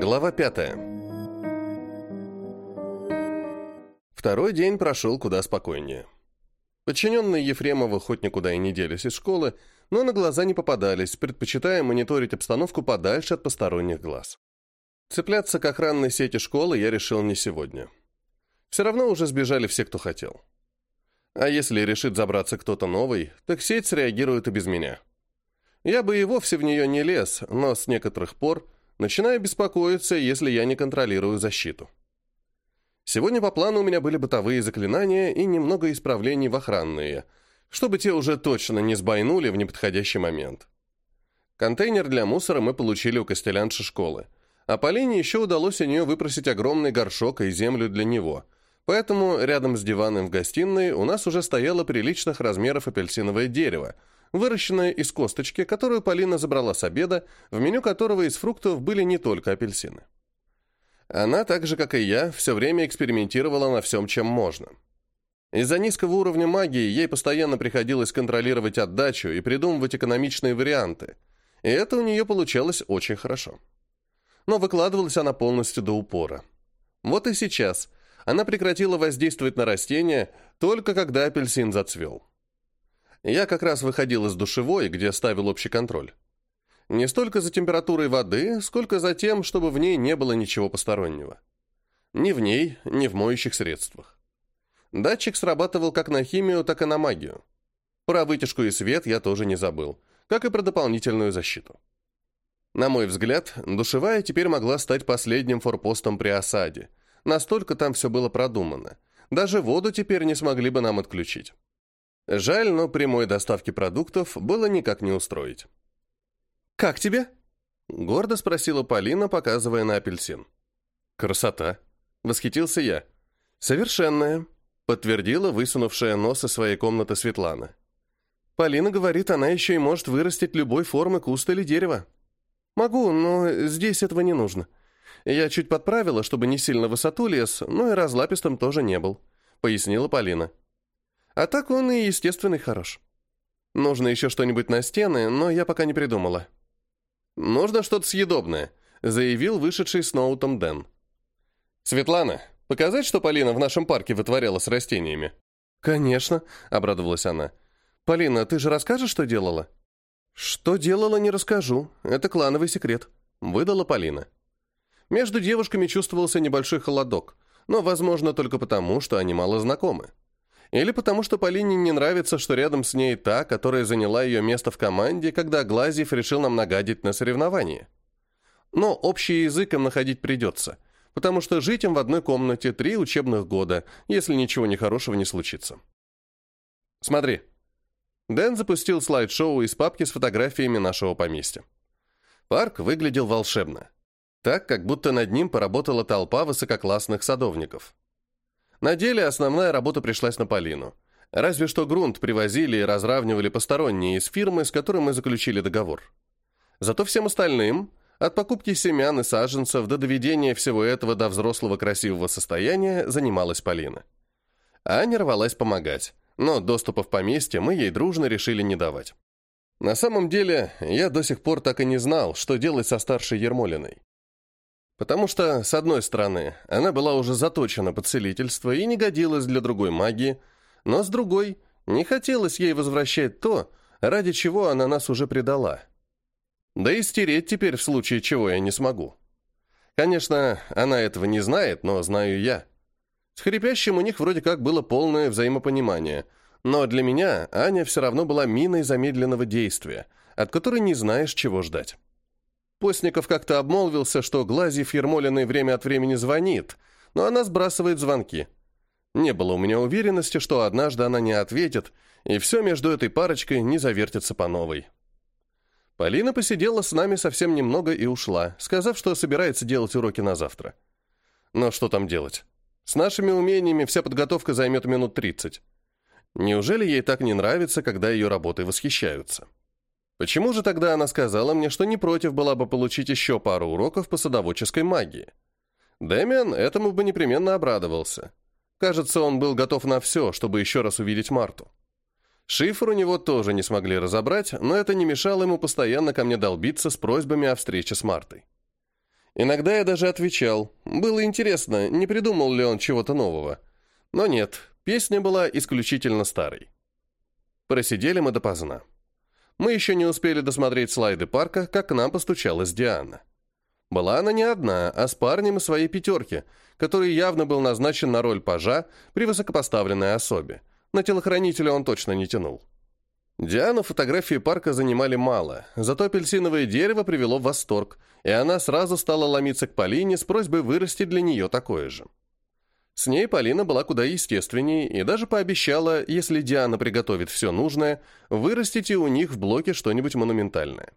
Глава пятая. Второй день прошел куда спокойнее. Подчиненные Ефремова хоть никуда и не делись из школы, но на глаза не попадались, предпочитая мониторить обстановку подальше от посторонних глаз. Цепляться к охранной сети школы я решил не сегодня. Все равно уже сбежали все, кто хотел. А если решит забраться кто-то новый, так сеть среагирует и без меня. Я бы и вовсе в нее не лез, но с некоторых пор начинаю беспокоиться, если я не контролирую защиту. Сегодня по плану у меня были бытовые заклинания и немного исправлений в охранные, чтобы те уже точно не сбойнули в неподходящий момент. Контейнер для мусора мы получили у костелянши школы, а Полине еще удалось у нее выпросить огромный горшок и землю для него – Поэтому рядом с диваном в гостиной у нас уже стояло приличных размеров апельсиновое дерево, выращенное из косточки, которую Полина забрала с обеда, в меню которого из фруктов были не только апельсины. Она, так же как и я, все время экспериментировала на всем, чем можно. Из-за низкого уровня магии ей постоянно приходилось контролировать отдачу и придумывать экономичные варианты, и это у нее получалось очень хорошо. Но выкладывалась она полностью до упора. Вот и сейчас – она прекратила воздействовать на растения только когда апельсин зацвел. Я как раз выходил из душевой, где ставил общий контроль. Не столько за температурой воды, сколько за тем, чтобы в ней не было ничего постороннего. Ни в ней, ни в моющих средствах. Датчик срабатывал как на химию, так и на магию. Про вытяжку и свет я тоже не забыл, как и про дополнительную защиту. На мой взгляд, душевая теперь могла стать последним форпостом при осаде, Настолько там все было продумано. Даже воду теперь не смогли бы нам отключить. Жаль, но прямой доставки продуктов было никак не устроить. «Как тебе?» — гордо спросила Полина, показывая на апельсин. «Красота!» — восхитился я. «Совершенная!» — подтвердила высунувшая нос из своей комнаты Светлана. «Полина говорит, она еще и может вырастить любой формы куста или дерева». «Могу, но здесь этого не нужно», я чуть подправила, чтобы не сильно высоту лез, но и разлапистым тоже не был», — пояснила Полина. «А так он и естественный хорош. Нужно еще что-нибудь на стены, но я пока не придумала». «Нужно что-то съедобное», — заявил вышедший с ноутом Дэн. «Светлана, показать, что Полина в нашем парке вытворяла с растениями?» «Конечно», — обрадовалась она. «Полина, ты же расскажешь, что делала?» «Что делала, не расскажу. Это клановый секрет», — выдала Полина. Между девушками чувствовался небольшой холодок, но, возможно, только потому, что они мало знакомы. Или потому, что Полине не нравится, что рядом с ней та, которая заняла ее место в команде, когда Глазьев решил нам нагадить на соревновании. Но общий язык им находить придется, потому что жить им в одной комнате три учебных года, если ничего нехорошего не случится. Смотри. Дэн запустил слайд-шоу из папки с фотографиями нашего поместья. Парк выглядел волшебно так, как будто над ним поработала толпа высококлассных садовников. На деле основная работа пришлась на Полину. Разве что грунт привозили и разравнивали посторонние из фирмы, с которой мы заключили договор. Зато всем остальным, от покупки семян и саженцев до доведения всего этого до взрослого красивого состояния, занималась Полина. Аня рвалась помогать, но доступа в поместье мы ей дружно решили не давать. На самом деле, я до сих пор так и не знал, что делать со старшей Ермолиной. Потому что, с одной стороны, она была уже заточена под целительство и не годилась для другой магии, но с другой, не хотелось ей возвращать то, ради чего она нас уже предала. Да и стереть теперь в случае чего я не смогу. Конечно, она этого не знает, но знаю я. С хрипящим у них вроде как было полное взаимопонимание, но для меня Аня все равно была миной замедленного действия, от которой не знаешь, чего ждать. Постников как-то обмолвился, что Глазьев Ермолиной время от времени звонит, но она сбрасывает звонки. Не было у меня уверенности, что однажды она не ответит, и все между этой парочкой не завертится по новой. Полина посидела с нами совсем немного и ушла, сказав, что собирается делать уроки на завтра. Но что там делать? С нашими умениями вся подготовка займет минут 30. Неужели ей так не нравится, когда ее работой восхищаются? Почему же тогда она сказала мне, что не против была бы получить еще пару уроков по садоводческой магии? Дэмиан этому бы непременно обрадовался. Кажется, он был готов на все, чтобы еще раз увидеть Марту. Шифр у него тоже не смогли разобрать, но это не мешало ему постоянно ко мне долбиться с просьбами о встрече с Мартой. Иногда я даже отвечал. Было интересно, не придумал ли он чего-то нового. Но нет, песня была исключительно старой. Просидели мы допоздна. Мы еще не успели досмотреть слайды парка, как к нам постучалась Диана. Была она не одна, а с парнем из своей пятерки, который явно был назначен на роль пажа при высокопоставленной особе. На телохранителя он точно не тянул. Диану фотографии парка занимали мало, зато апельсиновое дерево привело в восторг, и она сразу стала ломиться к Полине с просьбой вырастить для нее такое же. С ней Полина была куда естественнее и даже пообещала, если Диана приготовит все нужное, вырастить и у них в блоке что-нибудь монументальное.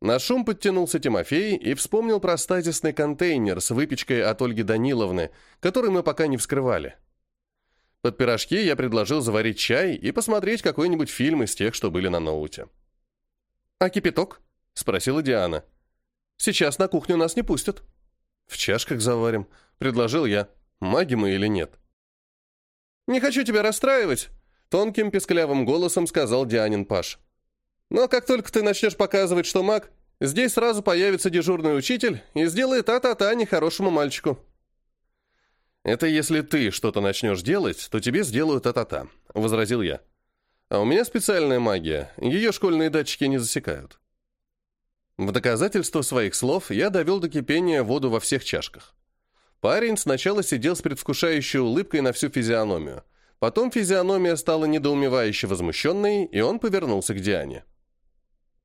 На шум подтянулся Тимофей и вспомнил про стазисный контейнер с выпечкой от Ольги Даниловны, который мы пока не вскрывали. Под пирожки я предложил заварить чай и посмотреть какой-нибудь фильм из тех, что были на ноуте. «А кипяток?» — спросила Диана. «Сейчас на кухню нас не пустят». «В чашках заварим», — предложил я. Маги мы или нет? «Не хочу тебя расстраивать», — тонким песклявым голосом сказал Дианин Паш. «Но как только ты начнешь показывать, что маг, здесь сразу появится дежурный учитель и сделает та-та-та нехорошему мальчику». «Это если ты что-то начнешь делать, то тебе сделают та-та-та», — возразил я. «А у меня специальная магия, ее школьные датчики не засекают». В доказательство своих слов я довел до кипения воду во всех чашках. Парень сначала сидел с предвкушающей улыбкой на всю физиономию. Потом физиономия стала недоумевающе возмущенной, и он повернулся к Диане.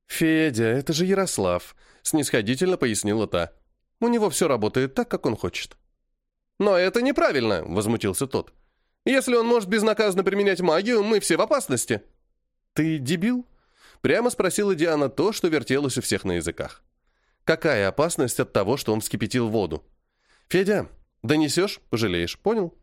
«Федя, это же Ярослав», — снисходительно пояснила та. «У него все работает так, как он хочет». «Но это неправильно», — возмутился тот. «Если он может безнаказанно применять магию, мы все в опасности». «Ты дебил?» — прямо спросила Диана то, что вертелось у всех на языках. «Какая опасность от того, что он вскипятил воду?» «Федя, донесешь, пожалеешь, понял?»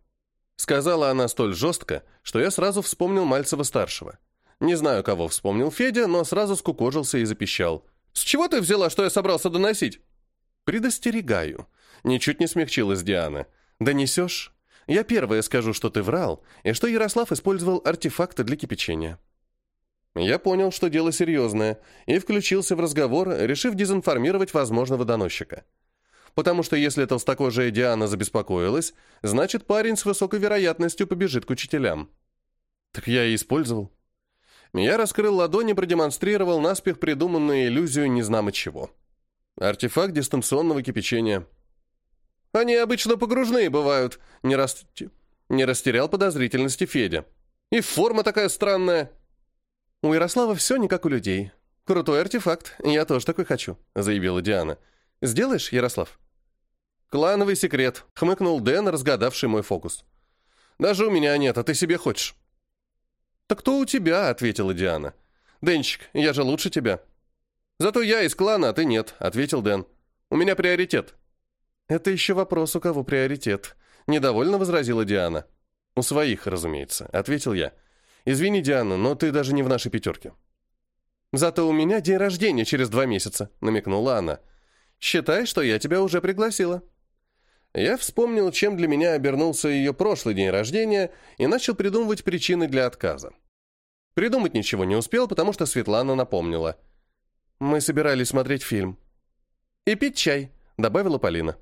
Сказала она столь жестко, что я сразу вспомнил Мальцева-старшего. Не знаю, кого вспомнил Федя, но сразу скукожился и запищал. «С чего ты взяла, что я собрался доносить?» «Предостерегаю». Ничуть не смягчилась Диана. «Донесешь? Я первая скажу, что ты врал, и что Ярослав использовал артефакты для кипячения». Я понял, что дело серьезное, и включился в разговор, решив дезинформировать возможного доносчика потому что если толстокожая Диана забеспокоилась, значит парень с высокой вероятностью побежит к учителям. Так я и использовал. Я раскрыл ладони и продемонстрировал наспех придуманную иллюзию незнамо чего. Артефакт дистанционного кипячения. Они обычно погружные бывают, не, рас... не растерял подозрительности Федя. И форма такая странная. У Ярослава все не как у людей. Крутой артефакт, я тоже такой хочу, заявила Диана. Сделаешь, Ярослав?» «Клановый секрет», — хмыкнул Дэн, разгадавший мой фокус. «Даже у меня нет, а ты себе хочешь». «Так кто у тебя?» — ответила Диана. «Денчик, я же лучше тебя». «Зато я из клана, а ты нет», — ответил Дэн. «У меня приоритет». «Это еще вопрос, у кого приоритет», — недовольно возразила Диана. «У своих, разумеется», — ответил я. «Извини, Диана, но ты даже не в нашей пятерке». «Зато у меня день рождения через два месяца», — намекнула она. Считай, что я тебя уже пригласила». Я вспомнил, чем для меня обернулся ее прошлый день рождения, и начал придумывать причины для отказа. Придумать ничего не успел, потому что Светлана напомнила. «Мы собирались смотреть фильм». «И пить чай», — добавила Полина.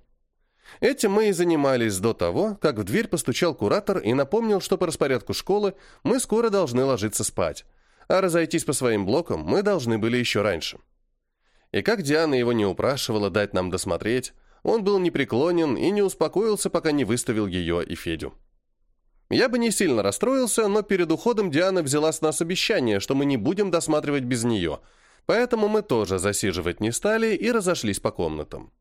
Этим мы и занимались до того, как в дверь постучал куратор и напомнил, что по распорядку школы мы скоро должны ложиться спать, а разойтись по своим блокам мы должны были еще раньше. И как Диана его не упрашивала дать нам досмотреть, он был непреклонен и не успокоился, пока не выставил ее и Федю. Я бы не сильно расстроился, но перед уходом Диана взяла с нас обещание, что мы не будем досматривать без нее, поэтому мы тоже засиживать не стали и разошлись по комнатам.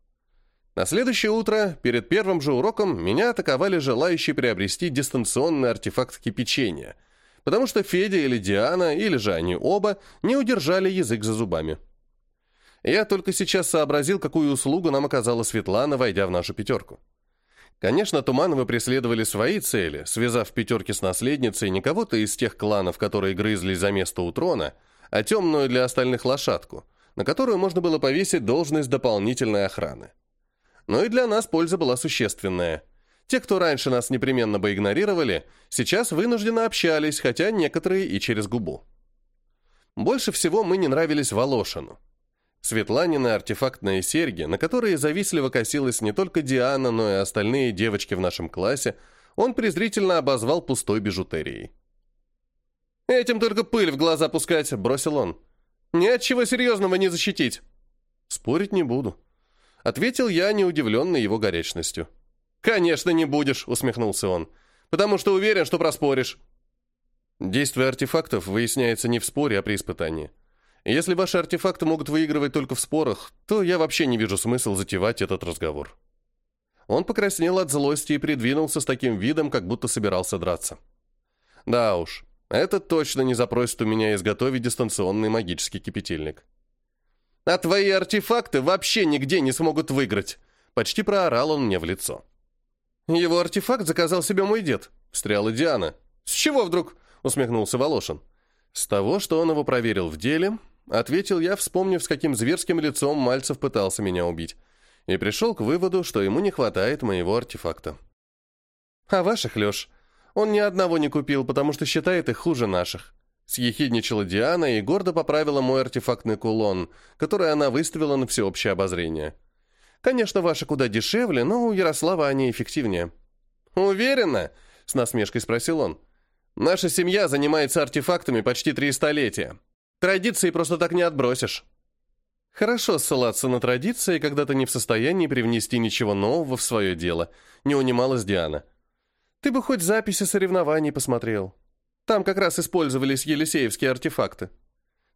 На следующее утро, перед первым же уроком, меня атаковали желающие приобрести дистанционный артефакт кипячения, потому что Федя или Диана, или же они оба, не удержали язык за зубами. Я только сейчас сообразил, какую услугу нам оказала Светлана, войдя в нашу пятерку. Конечно, Тумановы преследовали свои цели, связав пятерки с наследницей не кого-то из тех кланов, которые грызлись за место у трона, а темную для остальных лошадку, на которую можно было повесить должность дополнительной охраны. Но и для нас польза была существенная. Те, кто раньше нас непременно бы игнорировали, сейчас вынужденно общались, хотя некоторые и через губу. Больше всего мы не нравились Волошину. Светланины артефактные серьги, на которые завистливо косилась не только Диана, но и остальные девочки в нашем классе, он презрительно обозвал пустой бижутерией. «Этим только пыль в глаза пускать», — бросил он. «Ни от чего серьезного не защитить». «Спорить не буду», — ответил я, не удивленный его горячностью. «Конечно не будешь», — усмехнулся он, «потому что уверен, что проспоришь». Действие артефактов выясняется не в споре, а при испытании. Если ваши артефакты могут выигрывать только в спорах, то я вообще не вижу смысла затевать этот разговор. Он покраснел от злости и придвинулся с таким видом, как будто собирался драться. Да уж, это точно не запросит у меня изготовить дистанционный магический кипятильник. «А твои артефакты вообще нигде не смогут выиграть!» Почти проорал он мне в лицо. «Его артефакт заказал себе мой дед», — встряла Диана. «С чего вдруг?» — усмехнулся Волошин. «С того, что он его проверил в деле», — ответил я, вспомнив, с каким зверским лицом Мальцев пытался меня убить, и пришел к выводу, что ему не хватает моего артефакта. «А ваших, Леш, он ни одного не купил, потому что считает их хуже наших». Съехидничала Диана и гордо поправила мой артефактный кулон, который она выставила на всеобщее обозрение. «Конечно, ваши куда дешевле, но у Ярослава они эффективнее». «Уверена?» — с насмешкой спросил он. «Наша семья занимается артефактами почти три столетия. Традиции просто так не отбросишь». Хорошо ссылаться на традиции, когда ты не в состоянии привнести ничего нового в свое дело, не унималась Диана. Ты бы хоть записи соревнований посмотрел. Там как раз использовались елисеевские артефакты.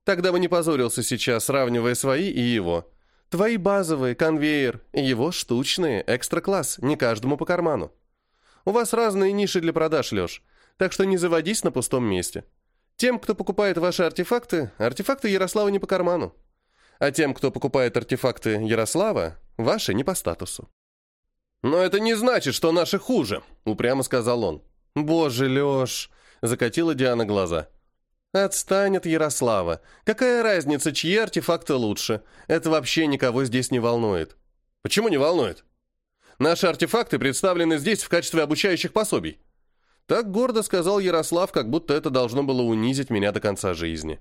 Тогда бы не позорился сейчас, сравнивая свои и его. Твои базовые, конвейер, и его штучные, экстра-класс, не каждому по карману. У вас разные ниши для продаж, Леш, так что не заводись на пустом месте. Тем, кто покупает ваши артефакты, артефакты Ярослава не по карману. А тем, кто покупает артефакты Ярослава, ваши не по статусу. «Но это не значит, что наши хуже», — упрямо сказал он. «Боже, Леш!» Закатила Диана глаза. «Отстань от Ярослава. Какая разница, чьи артефакты лучше? Это вообще никого здесь не волнует». «Почему не волнует? Наши артефакты представлены здесь в качестве обучающих пособий». Так гордо сказал Ярослав, как будто это должно было унизить меня до конца жизни.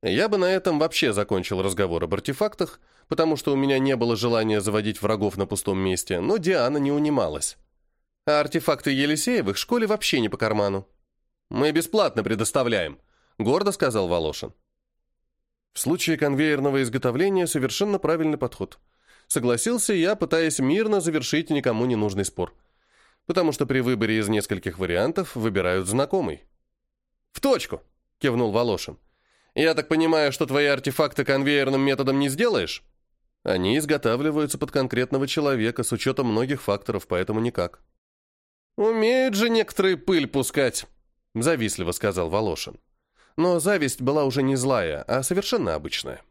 Я бы на этом вообще закончил разговор об артефактах, потому что у меня не было желания заводить врагов на пустом месте, но Диана не унималась. А артефакты Елисеевых школе вообще не по карману. «Мы бесплатно предоставляем», — гордо сказал Волошин. В случае конвейерного изготовления совершенно правильный подход. Согласился я, пытаясь мирно завершить никому не нужный спор. Потому что при выборе из нескольких вариантов выбирают знакомый. «В точку!» — кивнул Волошин. «Я так понимаю, что твои артефакты конвейерным методом не сделаешь?» Они изготавливаются под конкретного человека с учетом многих факторов, поэтому никак. «Умеют же некоторые пыль пускать», завистливо сказал Волошин. Но зависть была уже не злая, а совершенно обычная.